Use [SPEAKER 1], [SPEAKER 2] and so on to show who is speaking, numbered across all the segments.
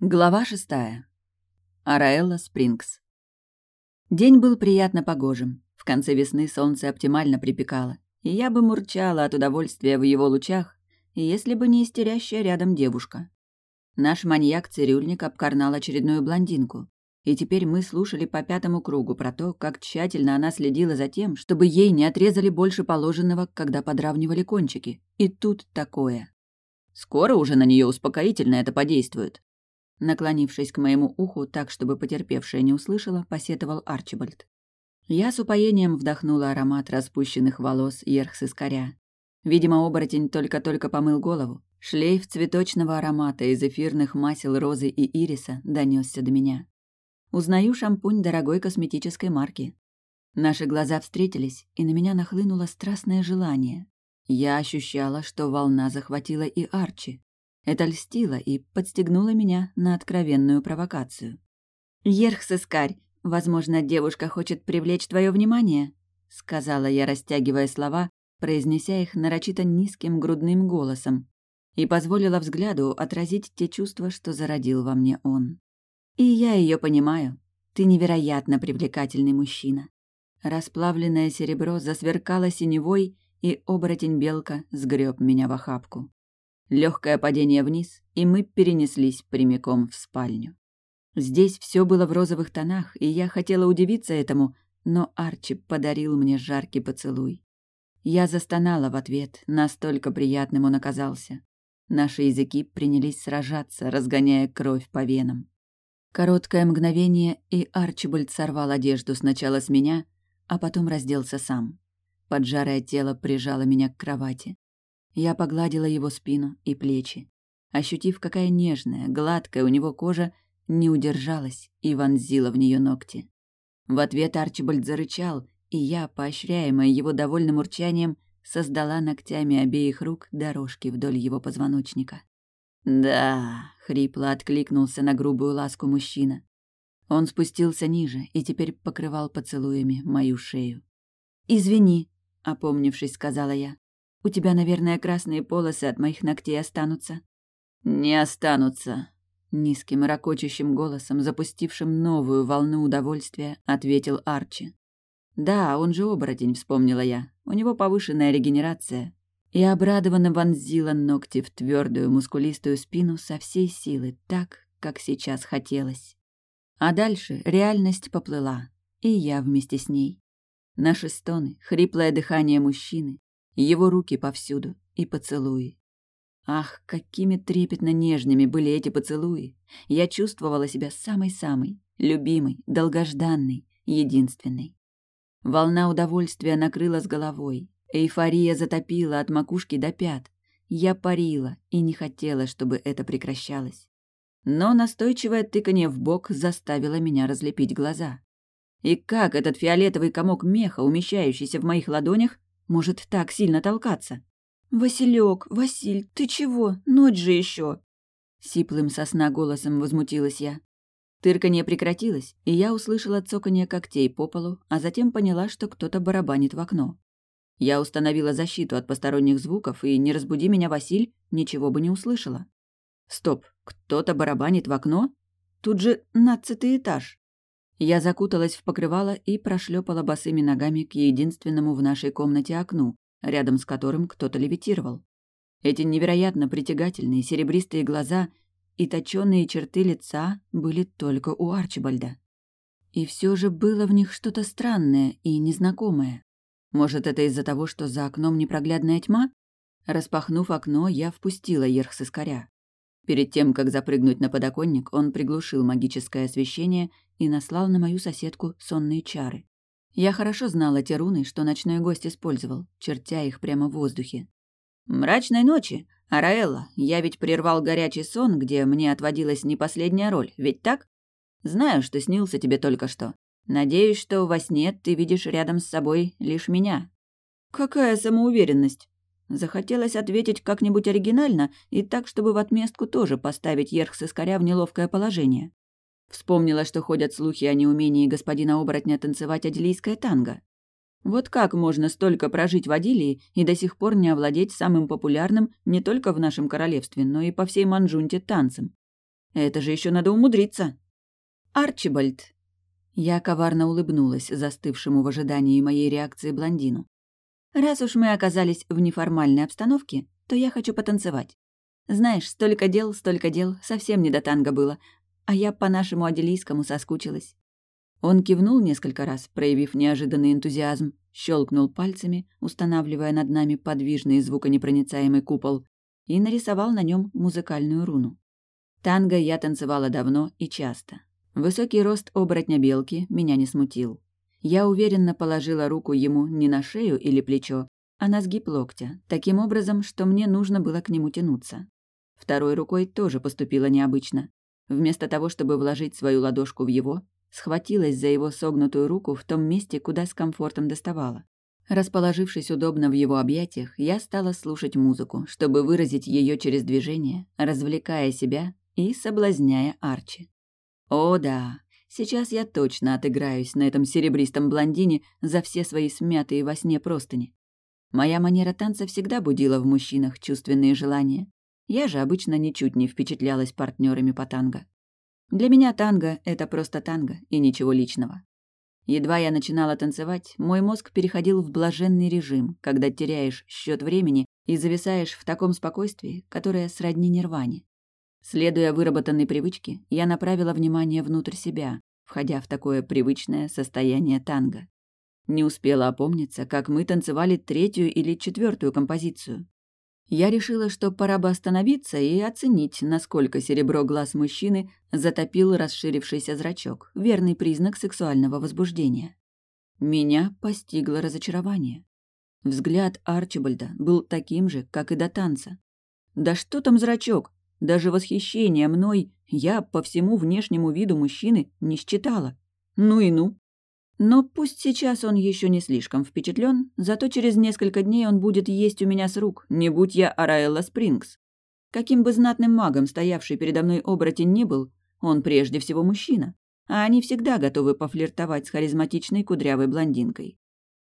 [SPEAKER 1] Глава шестая. Араэлла Спрингс. День был приятно погожим. В конце весны солнце оптимально припекало, и я бы мурчала от удовольствия в его лучах, если бы не истерящая рядом девушка. Наш маньяк-цирюльник обкарнал очередную блондинку, и теперь мы слушали по пятому кругу про то, как тщательно она следила за тем, чтобы ей не отрезали больше положенного, когда подравнивали кончики. И тут такое. Скоро уже на нее успокоительно это подействует. Наклонившись к моему уху так, чтобы потерпевшая не услышала, посетовал Арчибальд. Я с упоением вдохнула аромат распущенных волос Ерхсискаря. Видимо, оборотень только-только помыл голову. Шлейф цветочного аромата из эфирных масел розы и ириса донесся до меня. Узнаю шампунь дорогой косметической марки. Наши глаза встретились, и на меня нахлынуло страстное желание. Я ощущала, что волна захватила и Арчи. Это льстило и подстегнуло меня на откровенную провокацию. «Ерхсыскарь, возможно, девушка хочет привлечь твое внимание?» — сказала я, растягивая слова, произнеся их нарочито низким грудным голосом, и позволила взгляду отразить те чувства, что зародил во мне он. «И я ее понимаю. Ты невероятно привлекательный мужчина». Расплавленное серебро засверкало синевой, и оборотень-белка сгреб меня в охапку. Легкое падение вниз, и мы перенеслись прямиком в спальню. Здесь все было в розовых тонах, и я хотела удивиться этому, но Арчи подарил мне жаркий поцелуй. Я застонала в ответ, настолько приятным он оказался. Наши языки принялись сражаться, разгоняя кровь по венам. Короткое мгновение, и Арчибальд сорвал одежду сначала с меня, а потом разделся сам. Поджарое тело прижало меня к кровати. Я погладила его спину и плечи. Ощутив, какая нежная, гладкая у него кожа, не удержалась и вонзила в нее ногти. В ответ Арчибальд зарычал, и я, поощряемая его довольным урчанием, создала ногтями обеих рук дорожки вдоль его позвоночника. «Да», — хрипло откликнулся на грубую ласку мужчина. Он спустился ниже и теперь покрывал поцелуями мою шею. «Извини», — опомнившись, сказала я. У тебя, наверное, красные полосы от моих ногтей останутся». «Не останутся», — низким и ракочущим голосом, запустившим новую волну удовольствия, ответил Арчи. «Да, он же оборотень», — вспомнила я. «У него повышенная регенерация». И обрадованно вонзила ногти в твердую мускулистую спину со всей силы, так, как сейчас хотелось. А дальше реальность поплыла, и я вместе с ней. Наши стоны, хриплое дыхание мужчины, его руки повсюду и поцелуи. Ах, какими трепетно нежными были эти поцелуи! Я чувствовала себя самой-самой, любимой, долгожданной, единственной. Волна удовольствия накрыла с головой, эйфория затопила от макушки до пят. Я парила и не хотела, чтобы это прекращалось. Но настойчивое тыканье в бок заставило меня разлепить глаза. И как этот фиолетовый комок меха, умещающийся в моих ладонях, может так сильно толкаться. «Василек, Василь, ты чего? Ночь же еще!» Сиплым сосна голосом возмутилась я. Тырканье прекратилось, и я услышала цоканье когтей по полу, а затем поняла, что кто-то барабанит в окно. Я установила защиту от посторонних звуков, и «Не разбуди меня, Василь» ничего бы не услышала. Стоп, кто-то барабанит в окно? Тут же нацатый этаж. Я закуталась в покрывало и прошлепала босыми ногами к единственному в нашей комнате окну, рядом с которым кто-то левитировал. Эти невероятно притягательные серебристые глаза и точёные черты лица были только у Арчибальда. И все же было в них что-то странное и незнакомое. Может, это из-за того, что за окном непроглядная тьма? Распахнув окно, я впустила Ерх с искоря. Перед тем, как запрыгнуть на подоконник, он приглушил магическое освещение и наслал на мою соседку сонные чары. Я хорошо знала те руны, что ночной гость использовал, чертя их прямо в воздухе. «Мрачной ночи! Араэлла, я ведь прервал горячий сон, где мне отводилась не последняя роль, ведь так? Знаю, что снился тебе только что. Надеюсь, что во сне ты видишь рядом с собой лишь меня». «Какая самоуверенность!» Захотелось ответить как-нибудь оригинально и так, чтобы в отместку тоже поставить Ерхс-искоря в неловкое положение. Вспомнила, что ходят слухи о неумении господина оборотня танцевать адилийское танго. Вот как можно столько прожить в Адилии и до сих пор не овладеть самым популярным не только в нашем королевстве, но и по всей Манжунте танцем? Это же еще надо умудриться. Арчибальд. Я коварно улыбнулась застывшему в ожидании моей реакции блондину. Раз уж мы оказались в неформальной обстановке, то я хочу потанцевать. Знаешь, столько дел, столько дел, совсем не до танго было, а я по нашему аделийскому соскучилась. Он кивнул несколько раз, проявив неожиданный энтузиазм, щелкнул пальцами, устанавливая над нами подвижный звуконепроницаемый купол, и нарисовал на нем музыкальную руну. Танго я танцевала давно и часто. Высокий рост оборотня белки меня не смутил. Я уверенно положила руку ему не на шею или плечо, а на сгиб локтя, таким образом, что мне нужно было к нему тянуться. Второй рукой тоже поступила необычно. Вместо того, чтобы вложить свою ладошку в его, схватилась за его согнутую руку в том месте, куда с комфортом доставала. Расположившись удобно в его объятиях, я стала слушать музыку, чтобы выразить ее через движение, развлекая себя и соблазняя Арчи. О да, сейчас я точно отыграюсь на этом серебристом блондине за все свои смятые во сне простыни. Моя манера танца всегда будила в мужчинах чувственные желания. Я же обычно ничуть не впечатлялась партнерами по танго. Для меня танго — это просто танго и ничего личного. Едва я начинала танцевать, мой мозг переходил в блаженный режим, когда теряешь счет времени и зависаешь в таком спокойствии, которое сродни нирване. Следуя выработанной привычке, я направила внимание внутрь себя, входя в такое привычное состояние танго. Не успела опомниться, как мы танцевали третью или четвертую композицию. Я решила, что пора бы остановиться и оценить, насколько серебро глаз мужчины затопил расширившийся зрачок, верный признак сексуального возбуждения. Меня постигло разочарование. Взгляд Арчибальда был таким же, как и до танца. Да что там зрачок? Даже восхищение мной я по всему внешнему виду мужчины не считала. Ну и ну. Но пусть сейчас он еще не слишком впечатлен, зато через несколько дней он будет есть у меня с рук, не будь я Араэлла Спрингс. Каким бы знатным магом стоявший передо мной оборотень не был, он прежде всего мужчина, а они всегда готовы пофлиртовать с харизматичной кудрявой блондинкой.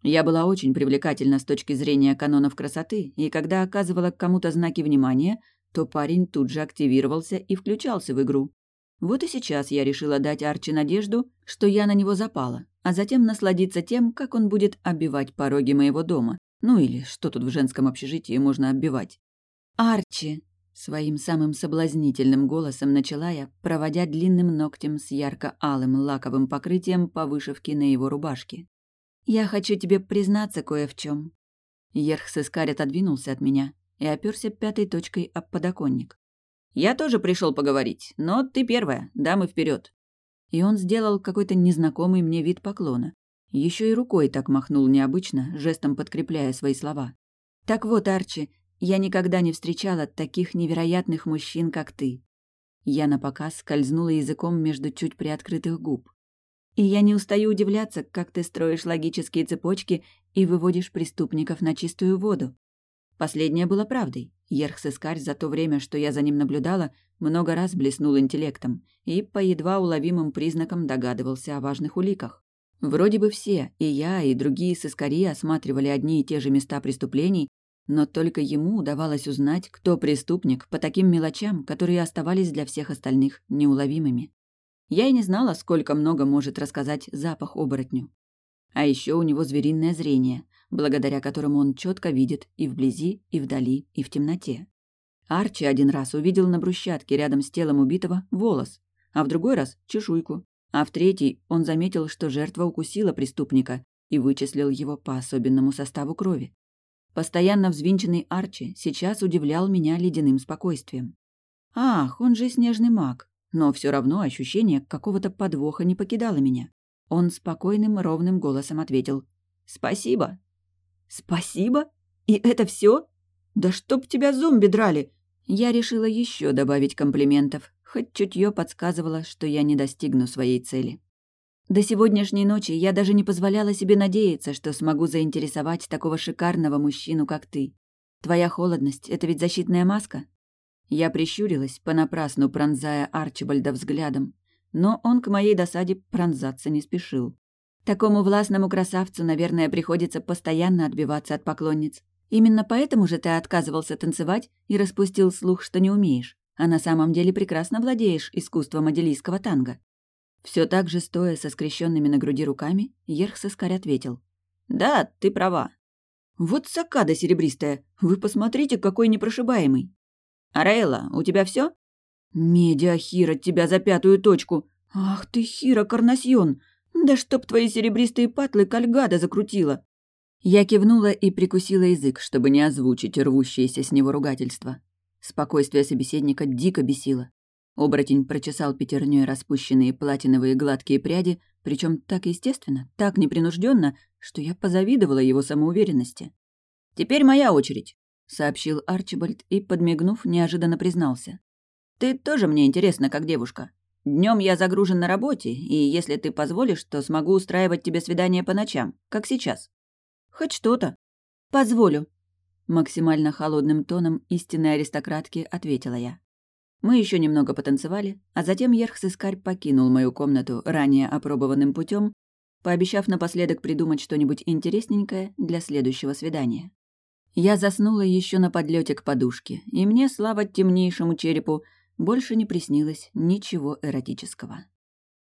[SPEAKER 1] Я была очень привлекательна с точки зрения канонов красоты, и когда оказывала кому-то знаки внимания, то парень тут же активировался и включался в игру. Вот и сейчас я решила дать Арчи надежду, что я на него запала, а затем насладиться тем, как он будет оббивать пороги моего дома. Ну или что тут в женском общежитии можно оббивать. «Арчи!» — своим самым соблазнительным голосом начала я, проводя длинным ногтем с ярко-алым лаковым покрытием по вышивке на его рубашке. «Я хочу тебе признаться кое в чем. Ерхсискарь отодвинулся от меня и оперся пятой точкой об подоконник. «Я тоже пришел поговорить, но ты первая, дамы вперед. И он сделал какой-то незнакомый мне вид поклона. Еще и рукой так махнул необычно, жестом подкрепляя свои слова. «Так вот, Арчи, я никогда не встречала таких невероятных мужчин, как ты». Я напоказ скользнула языком между чуть приоткрытых губ. «И я не устаю удивляться, как ты строишь логические цепочки и выводишь преступников на чистую воду. Последнее было правдой. Ерхсескарь за то время, что я за ним наблюдала, много раз блеснул интеллектом и по едва уловимым признакам догадывался о важных уликах. Вроде бы все, и я, и другие сыскари осматривали одни и те же места преступлений, но только ему удавалось узнать, кто преступник по таким мелочам, которые оставались для всех остальных неуловимыми. Я и не знала, сколько много может рассказать запах оборотню. А еще у него звериное зрение, благодаря которому он четко видит и вблизи, и вдали, и в темноте. Арчи один раз увидел на брусчатке рядом с телом убитого волос, а в другой раз — чешуйку, а в третий он заметил, что жертва укусила преступника и вычислил его по особенному составу крови. Постоянно взвинченный Арчи сейчас удивлял меня ледяным спокойствием. Ах, он же снежный маг, но все равно ощущение какого-то подвоха не покидало меня. Он спокойным, ровным голосом ответил «Спасибо». «Спасибо? И это все? Да чтоб тебя зомби драли!» Я решила еще добавить комплиментов, хоть чутье подсказывало, что я не достигну своей цели. До сегодняшней ночи я даже не позволяла себе надеяться, что смогу заинтересовать такого шикарного мужчину, как ты. Твоя холодность — это ведь защитная маска? Я прищурилась, понапрасну пронзая Арчибальда взглядом, но он к моей досаде пронзаться не спешил. Такому властному красавцу, наверное, приходится постоянно отбиваться от поклонниц. Именно поэтому же ты отказывался танцевать и распустил слух, что не умеешь. а на самом деле прекрасно владеешь искусством аделийского танго. Все так же, стоя со скрещенными на груди руками, Ерхсескарь ответил. «Да, ты права». «Вот сакада серебристая! Вы посмотрите, какой непрошибаемый!» «Араэла, у тебя все? «Медиа, Хира, тебя за пятую точку! Ах ты, Хира, Карнасьон! Да чтоб твои серебристые патлы кальгада закрутила!» Я кивнула и прикусила язык, чтобы не озвучить рвущееся с него ругательство. Спокойствие собеседника дико бесило. Оборотень прочесал пятерней распущенные платиновые гладкие пряди, причем так естественно, так непринужденно, что я позавидовала его самоуверенности. «Теперь моя очередь», — сообщил Арчибальд и, подмигнув, неожиданно признался. «Ты тоже мне интересна, как девушка. Днем я загружен на работе, и если ты позволишь, то смогу устраивать тебе свидания по ночам, как сейчас». Хоть что-то. Позволю. Максимально холодным тоном истинной аристократки ответила я. Мы еще немного потанцевали, а затем Ерхсискарь покинул мою комнату ранее опробованным путем, пообещав напоследок придумать что-нибудь интересненькое для следующего свидания. Я заснула еще на подлете к подушке, и мне, слава темнейшему черепу, больше не приснилось ничего эротического.